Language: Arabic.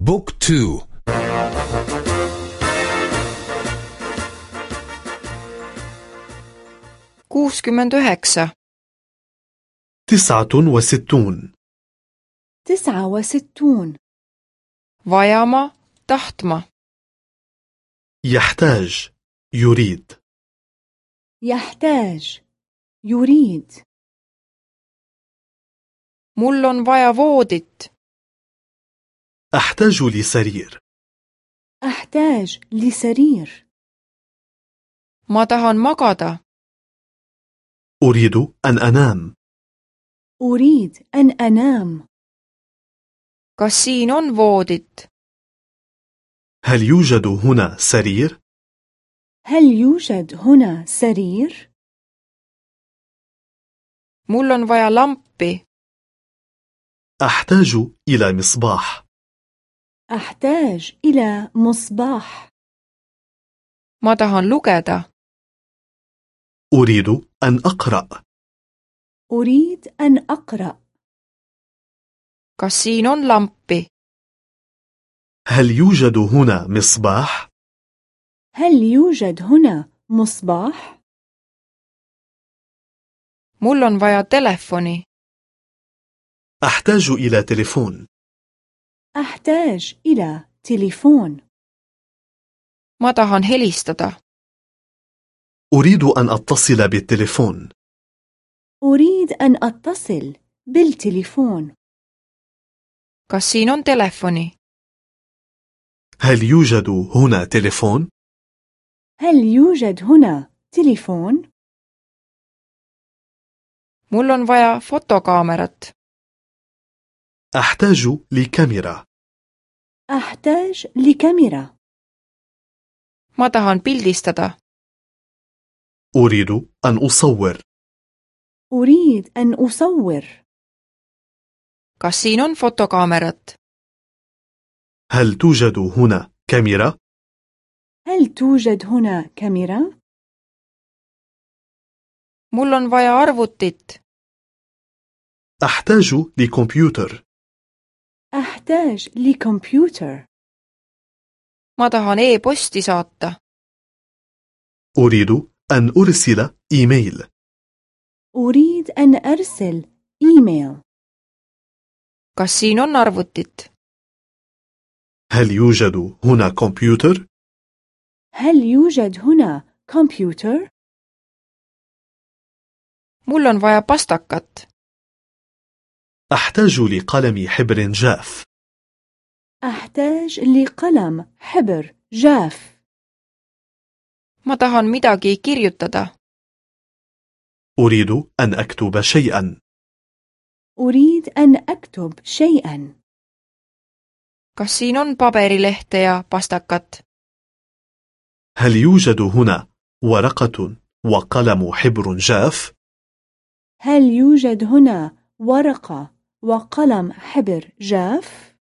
بوك تو kuuskümmend üheksa تسعة وستون تسعة وستون vajama tahtma يحتاج يريد يحتاج يريد mul on vaja voodit أحتاج لسرير. أحتاج لسرير. ma tahan magada أريد أن أنام. أريد أن أنام. kas siin on voodit هل يوجد هنا سرير؟ هل يوجد هنا سرير؟ mul on vaja lampi أحتاج إلى مصباح. أحتاج إلى مصباح. ma tahan lugeda أريد أن أقرأ. أريد أن أقرأ. kas siin on lampi هل يوجد هنا مصباح؟ هل يوجد هنا مصباح؟ mul on vaja telefoni. أحتاج إلى تليفون. أحتاج إلى تليفون. Ma tahan helistada. أريد أن أتصل بالتليفون. أريد أن أتصل بالتليفون. Kas siin on telefoni? هل يوجد هنا تليفون؟ هل يوجد هنا تليفون؟ mul on vaja fotokaamerat. أحتاج لكاميرا. أحتاج لكاميرا. Ma tahan pildistada. أريد أن أصور. أريد أن أصور. Kas siin on fotokaamerat هل توجد هنا كاميرا؟ هل توجد هنا كاميرا؟ mul on vaja arvutit. أحتاج لكمبيوتر. أحتاج لكمبيوتر ma tahan e-posti saata أريد أن أرسل إيميل. أريد أن أرسل إيميل. Kas siin on arvutit? هل يوجد هنا كمبيوتر؟ هل يوجد هنا كمبيوتر؟ mul on vaja pastakat. أحتاج لقلم حبر جاف. أحتاج لقلم حبر جاف. Ma tahan midagi kirjutada. أريد أن أكتب شيئا. أريد أن أكتب شيئا. Kas siin on paberilehte ja pastakat? هل يوجد هنا ورقة وقلم حبر جاف؟ هل يوجد هنا ورقة وقلم حبر جاف؟